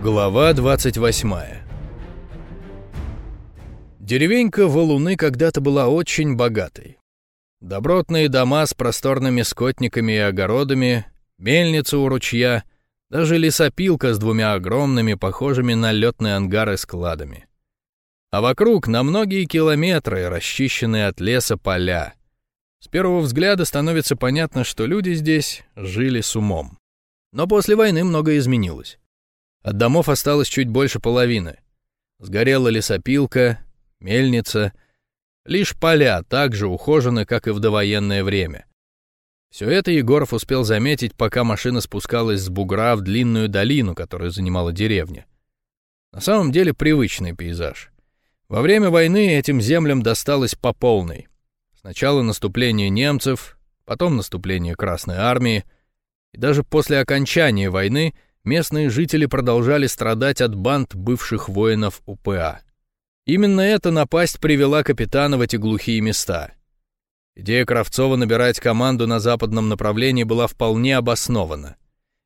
Глава 28 Деревенька Валуны когда-то была очень богатой. Добротные дома с просторными скотниками и огородами, мельница у ручья, даже лесопилка с двумя огромными, похожими на летные ангары складами. А вокруг на многие километры расчищенные от леса поля. С первого взгляда становится понятно, что люди здесь жили с умом. Но после войны многое изменилось. От домов осталось чуть больше половины. Сгорела лесопилка, мельница. Лишь поля так же ухожены, как и в довоенное время. Все это Егоров успел заметить, пока машина спускалась с бугра в длинную долину, которую занимала деревня. На самом деле привычный пейзаж. Во время войны этим землям досталось по полной. Сначала наступление немцев, потом наступление Красной Армии, и даже после окончания войны — местные жители продолжали страдать от банд бывших воинов УПА. Именно эта напасть привела капитана в эти глухие места. Идея Кравцова набирать команду на западном направлении была вполне обоснована.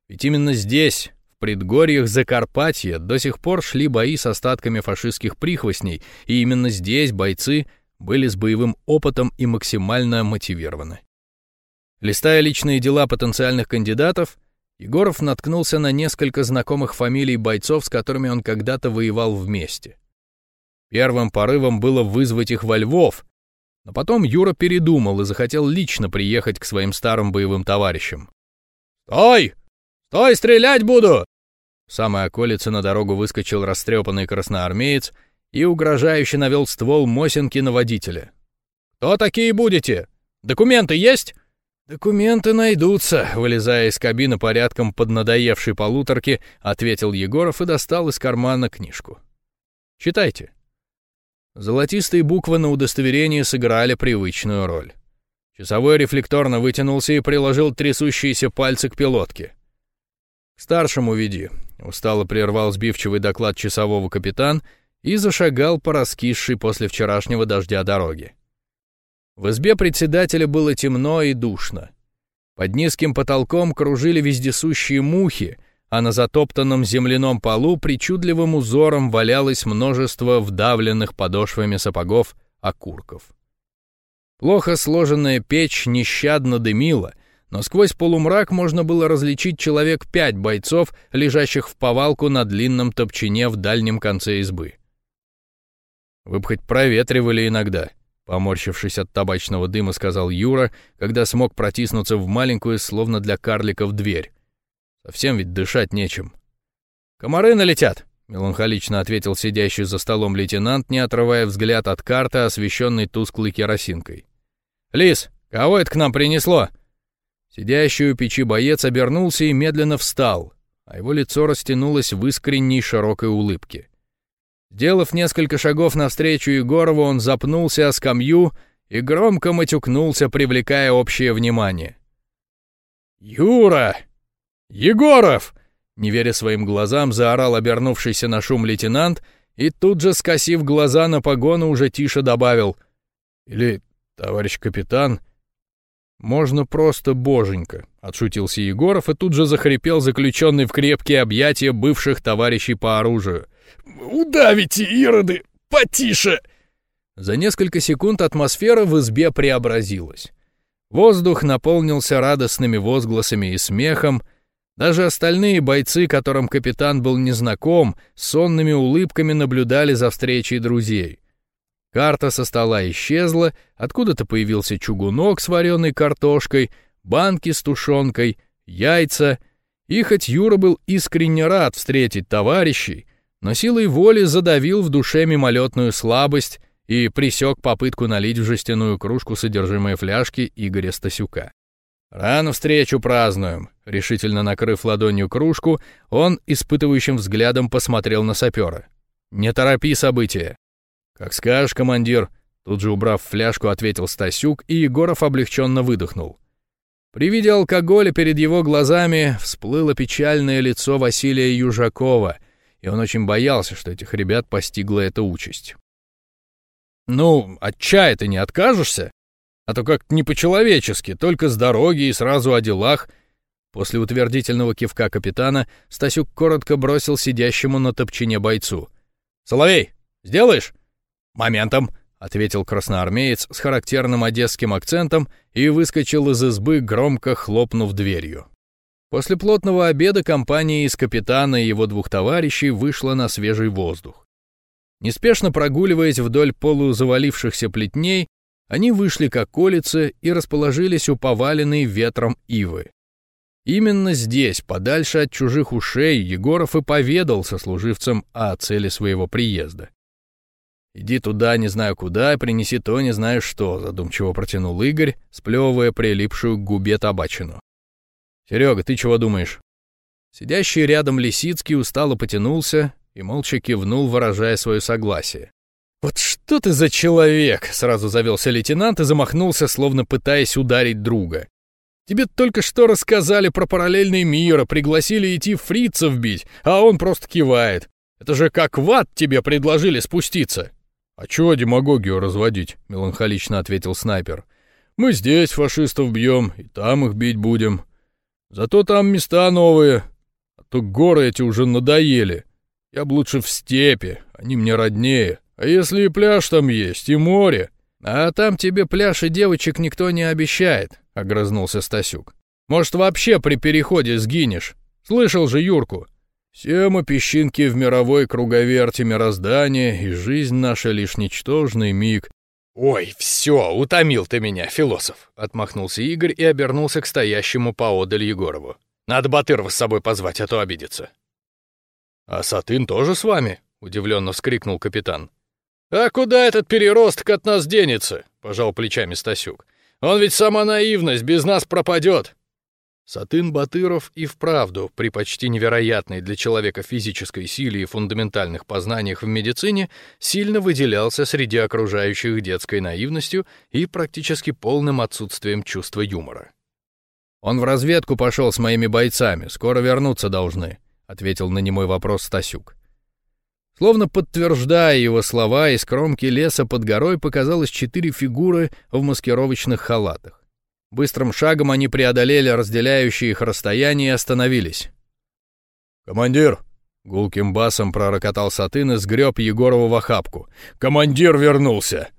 Ведь именно здесь, в предгорьях Закарпатья, до сих пор шли бои с остатками фашистских прихвостней, и именно здесь бойцы были с боевым опытом и максимально мотивированы. Листая личные дела потенциальных кандидатов, Егоров наткнулся на несколько знакомых фамилий бойцов, с которыми он когда-то воевал вместе. Первым порывом было вызвать их во Львов, но потом Юра передумал и захотел лично приехать к своим старым боевым товарищам. «Стой! Стой, стрелять буду!» В самой околице на дорогу выскочил растрепанный красноармеец и угрожающе навел ствол Мосинки на водителя. «Кто такие будете? Документы есть?» «Документы найдутся», — вылезая из кабины порядком поднадоевшей полуторки, ответил Егоров и достал из кармана книжку. «Читайте». Золотистые буквы на удостоверении сыграли привычную роль. Часовой рефлекторно вытянулся и приложил трясущиеся пальцы к пилотке. «К старшему веди», — устало прервал сбивчивый доклад часового капитан и зашагал по раскисшей после вчерашнего дождя дороге. В избе председателя было темно и душно. Под низким потолком кружили вездесущие мухи, а на затоптанном земляном полу причудливым узором валялось множество вдавленных подошвами сапогов окурков. Плохо сложенная печь нещадно дымила, но сквозь полумрак можно было различить человек пять бойцов, лежащих в повалку на длинном топчине в дальнем конце избы. Вы бы хоть проветривали иногда, Поморщившись от табачного дыма, сказал Юра, когда смог протиснуться в маленькую, словно для карликов, дверь. Совсем ведь дышать нечем. «Комары налетят!» — меланхолично ответил сидящий за столом лейтенант, не отрывая взгляд от карты, освещенной тусклой керосинкой. «Лис, кого это к нам принесло?» Сидящий у печи боец обернулся и медленно встал, а его лицо растянулось в искренней широкой улыбке. Делав несколько шагов навстречу Егорову, он запнулся о скамью и громко матюкнулся, привлекая общее внимание. «Юра! Егоров!» Не веря своим глазам, заорал обернувшийся на шум лейтенант и тут же, скосив глаза на погону, уже тише добавил. «Или, товарищ капитан, можно просто боженька», — отшутился Егоров и тут же захрипел заключенный в крепкие объятия бывших товарищей по оружию. Удавите, ироды! Потише!» За несколько секунд атмосфера в избе преобразилась. Воздух наполнился радостными возгласами и смехом. Даже остальные бойцы, которым капитан был незнаком, сонными улыбками наблюдали за встречей друзей. Карта со стола исчезла, откуда-то появился чугунок с вареной картошкой, банки с тушенкой, яйца. И хоть Юра был искренне рад встретить товарищей, но силой воли задавил в душе мимолетную слабость и присек попытку налить в жестяную кружку содержимое фляжки Игоря Стасюка. «Рано встречу празднуем», — решительно накрыв ладонью кружку, он испытывающим взглядом посмотрел на сапера. «Не торопи события». «Как скажешь, командир», — тут же убрав фляжку, ответил Стасюк, и Егоров облегченно выдохнул. При виде алкоголя перед его глазами всплыло печальное лицо Василия Южакова — и он очень боялся, что этих ребят постигла эта участь. «Ну, от чая ты не откажешься? А то как-то не по-человечески, только с дороги и сразу о делах. После утвердительного кивка капитана Стасюк коротко бросил сидящему на топчине бойцу. «Соловей, сделаешь?» «Моментом», — ответил красноармеец с характерным одесским акцентом и выскочил из избы, громко хлопнув дверью. После плотного обеда компания из капитана и его двух товарищей вышла на свежий воздух. Неспешно прогуливаясь вдоль полузавалившихся плетней, они вышли к околице и расположились у поваленной ветром ивы. Именно здесь, подальше от чужих ушей, Егоров и поведал сослуживцам о цели своего приезда. «Иди туда, не знаю куда, принеси то, не знаю что», — задумчиво протянул Игорь, сплевывая прилипшую к губе табачину. «Серега, ты чего думаешь?» Сидящий рядом Лисицкий устало потянулся и молча кивнул, выражая свое согласие. «Вот что ты за человек!» — сразу завелся лейтенант и замахнулся, словно пытаясь ударить друга. Тебе только что рассказали про параллельный мир, пригласили идти фрицев бить, а он просто кивает. Это же как в ад тебе предложили спуститься. «А чего демагогию разводить?» — меланхолично ответил снайпер. «Мы здесь фашистов бьем, и там их бить будем. Зато там места новые, а то горы эти уже надоели. Я б лучше в степи, они мне роднее. А если и пляж там есть, и море, «А там тебе пляж и девочек никто не обещает», — огрызнулся Стасюк. «Может, вообще при переходе сгинешь? Слышал же Юрку. Все мы песчинки в мировой круговерте мироздания, и жизнь наша лишь ничтожный миг». «Ой, все, утомил ты меня, философ», — отмахнулся Игорь и обернулся к стоящему поодаль Егорову. «Надо Батырова с собой позвать, а то обидится». «А Сатын тоже с вами?» — удивленно вскрикнул капитан. «А куда этот переросток от нас денется?» — пожал плечами Стасюк. «Он ведь сама наивность, без нас пропадет». Сатын Батыров и вправду, при почти невероятной для человека физической силе и фундаментальных познаниях в медицине, сильно выделялся среди окружающих детской наивностью и практически полным отсутствием чувства юмора. «Он в разведку пошел с моими бойцами, скоро вернуться должны», — ответил на немой вопрос Стасюк. Словно подтверждая его слова, из кромки леса под горой показалось четыре фигуры в маскировочных халатах. Быстрым шагом они преодолели разделяющие их расстояние и остановились. «Командир!» — гулким басом пророкотал Сатын и сгреб Егорова в охапку. «Командир вернулся!»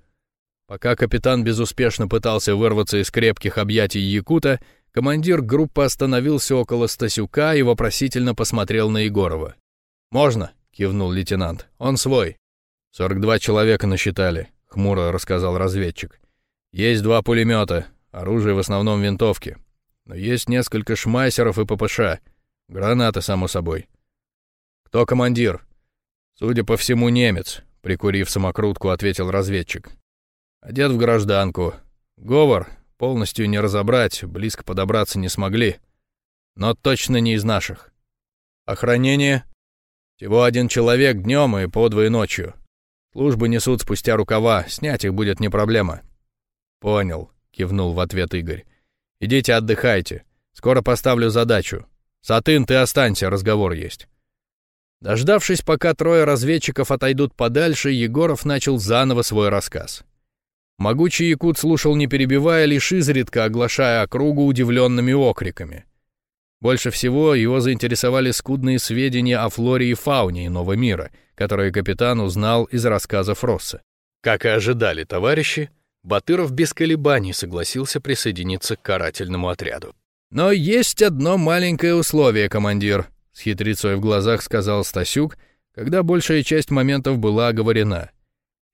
Пока капитан безуспешно пытался вырваться из крепких объятий Якута, командир группы остановился около Стасюка и вопросительно посмотрел на Егорова. «Можно?» кивнул лейтенант. Он свой. Сорок два человека насчитали, хмуро рассказал разведчик. Есть два пулемета, оружие в основном винтовки. Но есть несколько шмайсеров и ППШ. Гранаты, само собой. Кто командир? Судя по всему, немец, прикурив самокрутку, ответил разведчик. Одет в гражданку. Говор полностью не разобрать, близко подобраться не смогли. Но точно не из наших. Охранение? Всего один человек днем и по двое ночью. Службы несут спустя рукава, снять их будет не проблема». «Понял», — кивнул в ответ Игорь. «Идите отдыхайте. Скоро поставлю задачу. Сатын, ты останься, разговор есть». Дождавшись, пока трое разведчиков отойдут подальше, Егоров начал заново свой рассказ. Могучий якут слушал, не перебивая, лишь изредка оглашая округу удивленными окриками. Больше всего его заинтересовали скудные сведения о флоре и фауне иного мира, которые капитан узнал из рассказов Росса. Как и ожидали товарищи, Батыров без колебаний согласился присоединиться к карательному отряду. «Но есть одно маленькое условие, командир», — с хитрецой в глазах сказал Стасюк, когда большая часть моментов была оговорена.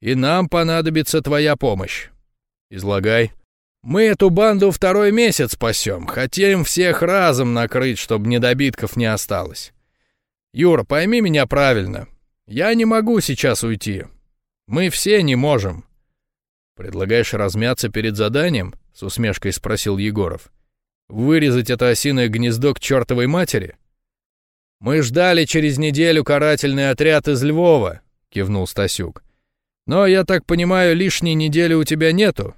«И нам понадобится твоя помощь». «Излагай», мы эту банду второй месяц спасем, хотим всех разом накрыть, чтобы недобитков не осталось. Юра, пойми меня правильно. Я не могу сейчас уйти. Мы все не можем. Предлагаешь размяться перед заданием? С усмешкой спросил Егоров. Вырезать это осиное гнездо к чертовой матери? Мы ждали через неделю карательный отряд из Львова, кивнул Стасюк. Но, я так понимаю, лишней недели у тебя нету.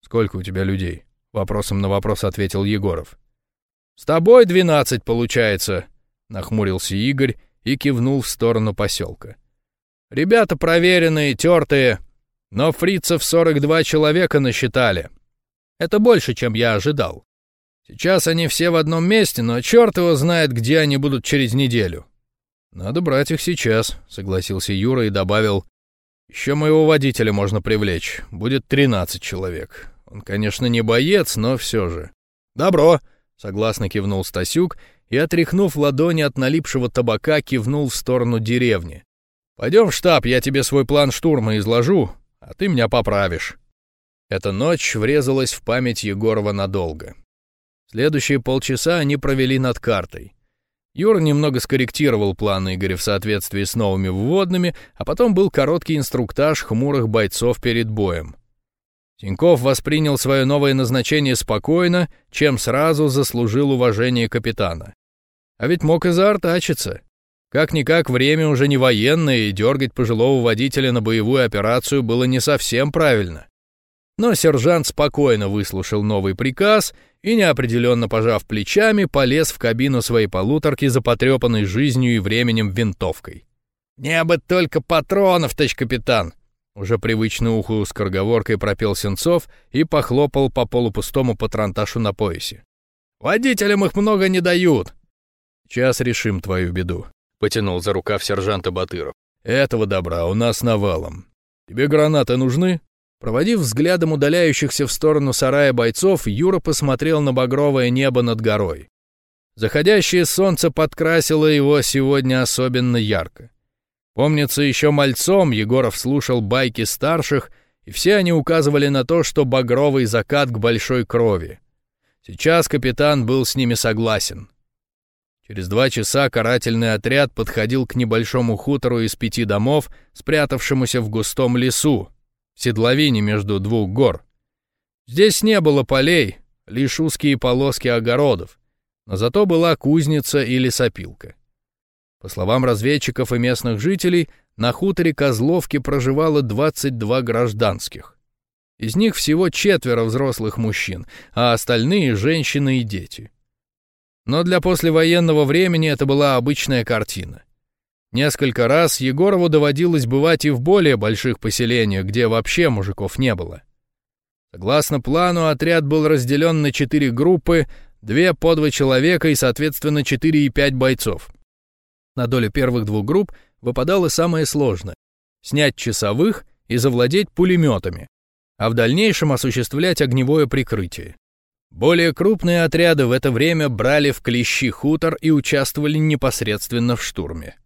«Сколько у тебя людей?» — вопросом на вопрос ответил Егоров. «С тобой двенадцать получается», — нахмурился Игорь и кивнул в сторону поселка. «Ребята проверенные, тертые, но фрицев сорок два человека насчитали. Это больше, чем я ожидал. Сейчас они все в одном месте, но черт его знает, где они будут через неделю. Надо брать их сейчас, согласился Юра и добавил, еще моего водителя можно привлечь, будет 13 человек. Он, конечно, не боец, но все же. Добро, согласно кивнул Стасюк и, отряхнув ладони от налипшего табака, кивнул в сторону деревни. Пойдем в штаб, я тебе свой план штурма изложу, а ты меня поправишь. Эта ночь врезалась в память Егорова надолго. Следующие полчаса они провели над картой. Юр немного скорректировал планы Игоря в соответствии с новыми вводными, а потом был короткий инструктаж хмурых бойцов перед боем. Тиньков воспринял свое новое назначение спокойно, чем сразу заслужил уважение капитана. А ведь мог и заортачиться. Как-никак время уже не военное, и дергать пожилого водителя на боевую операцию было не совсем правильно. Но сержант спокойно выслушал новый приказ и, неопределенно пожав плечами, полез в кабину своей полуторки за потрепанной жизнью и временем винтовкой. «Не бы только патронов, товарищ капитан!» Уже привычно уху с корговоркой пропел Сенцов и похлопал по полупустому патронташу на поясе. «Водителям их много не дают!» «Сейчас решим твою беду», — потянул за рукав сержанта Батыров. «Этого добра у нас навалом. Тебе гранаты нужны?» Проводив взглядом удаляющихся в сторону сарая бойцов, Юра посмотрел на багровое небо над горой. Заходящее солнце подкрасило его сегодня особенно ярко. Помнится, еще мальцом Егоров слушал байки старших, и все они указывали на то, что багровый закат к большой крови. Сейчас капитан был с ними согласен. Через два часа карательный отряд подходил к небольшому хутору из пяти домов, спрятавшемуся в густом лесу, в седловине между двух гор. Здесь не было полей, лишь узкие полоски огородов, но зато была кузница или лесопилка. По словам разведчиков и местных жителей, на хуторе Козловки проживало 22 гражданских. Из них всего четверо взрослых мужчин, а остальные — женщины и дети. Но для послевоенного времени это была обычная картина. Несколько раз Егорову доводилось бывать и в более больших поселениях, где вообще мужиков не было. Согласно плану, отряд был разделен на четыре группы, две по два человека и, соответственно, четыре и пять бойцов. На долю первых двух групп выпадало самое сложное — снять часовых и завладеть пулеметами, а в дальнейшем осуществлять огневое прикрытие. Более крупные отряды в это время брали в клещи хутор и участвовали непосредственно в штурме.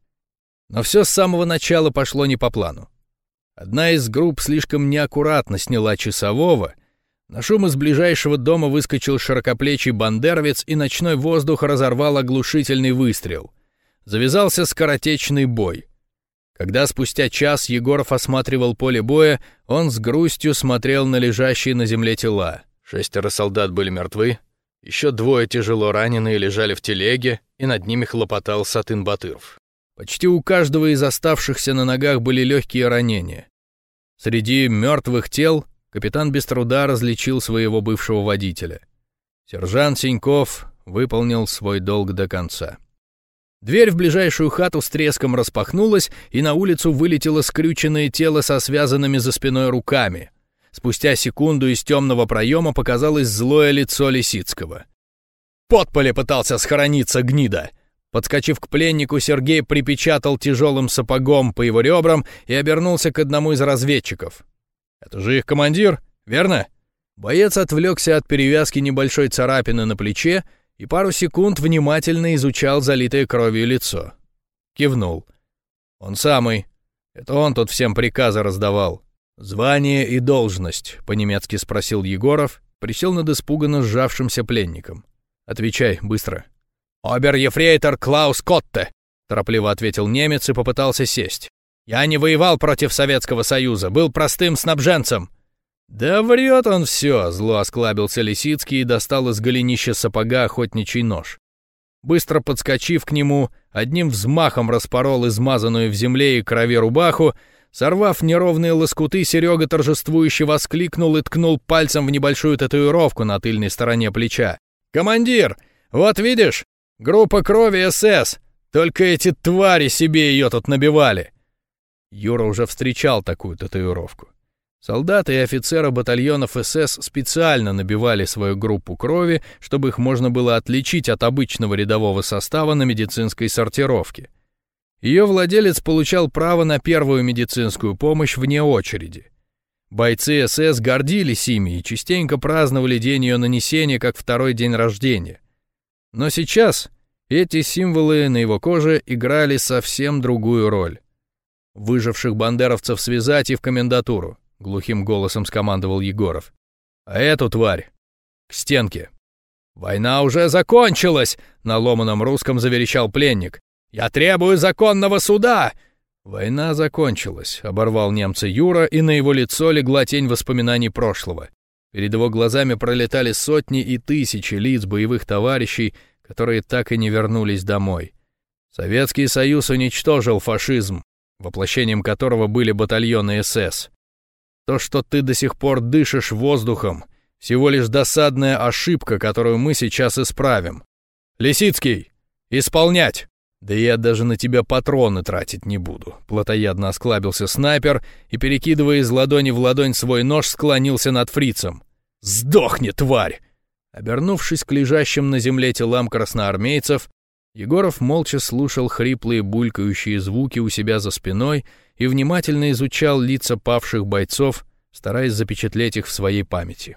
Но все с самого начала пошло не по плану. Одна из групп слишком неаккуратно сняла часового. На шум из ближайшего дома выскочил широкоплечий бандеровец, и ночной воздух разорвал оглушительный выстрел. Завязался скоротечный бой. Когда спустя час Егоров осматривал поле боя, он с грустью смотрел на лежащие на земле тела. Шестеро солдат были мертвы, еще двое тяжело раненые лежали в телеге, и над ними хлопотал Сатын Батыров. Почти у каждого из оставшихся на ногах были легкие ранения. Среди мертвых тел капитан без труда различил своего бывшего водителя. Сержант Синьков выполнил свой долг до конца. Дверь в ближайшую хату с треском распахнулась, и на улицу вылетело скрюченное тело со связанными за спиной руками. Спустя секунду из темного проема показалось злое лицо Лисицкого. «Подполе пытался схорониться, гнида!» Подскочив к пленнику, Сергей припечатал тяжелым сапогом по его ребрам и обернулся к одному из разведчиков. «Это же их командир, верно?» Боец отвлекся от перевязки небольшой царапины на плече и пару секунд внимательно изучал залитое кровью лицо. Кивнул. «Он самый. Это он тут всем приказы раздавал. Звание и должность», — по-немецки спросил Егоров, присел над испуганно сжавшимся пленником. «Отвечай, быстро». «Обер-ефрейтор Клаус Котте», — торопливо ответил немец и попытался сесть. «Я не воевал против Советского Союза, был простым снабженцем». «Да врет он все!» — зло осклабился Лисицкий и достал из голенища сапога охотничий нож. Быстро подскочив к нему, одним взмахом распорол измазанную в земле и крови рубаху, сорвав неровные лоскуты, Серега торжествующе воскликнул и ткнул пальцем в небольшую татуировку на тыльной стороне плеча. «Командир, вот видишь, Группа крови СС. Только эти твари себе ее тут набивали. Юра уже встречал такую татуировку. Солдаты и офицеры батальонов СС специально набивали свою группу крови, чтобы их можно было отличить от обычного рядового состава на медицинской сортировке. Ее владелец получал право на первую медицинскую помощь вне очереди. Бойцы СС гордились ими и частенько праздновали день ее нанесения как второй день рождения. Но сейчас эти символы на его коже играли совсем другую роль. «Выживших бандеровцев связать и в комендатуру», — глухим голосом скомандовал Егоров. «А эту тварь к стенке». «Война уже закончилась!» — на ломаном русском заверещал пленник. «Я требую законного суда!» «Война закончилась», — оборвал немца Юра, и на его лицо легла тень воспоминаний прошлого. Перед его глазами пролетали сотни и тысячи лиц боевых товарищей, которые так и не вернулись домой. Советский Союз уничтожил фашизм, воплощением которого были батальоны СС. То, что ты до сих пор дышишь воздухом, всего лишь досадная ошибка, которую мы сейчас исправим. Лисицкий, исполнять! «Да я даже на тебя патроны тратить не буду», — плотоядно осклабился снайпер и, перекидывая из ладони в ладонь свой нож, склонился над фрицем. «Сдохни, тварь!» Обернувшись к лежащим на земле телам красноармейцев, Егоров молча слушал хриплые булькающие звуки у себя за спиной и внимательно изучал лица павших бойцов, стараясь запечатлеть их в своей памяти.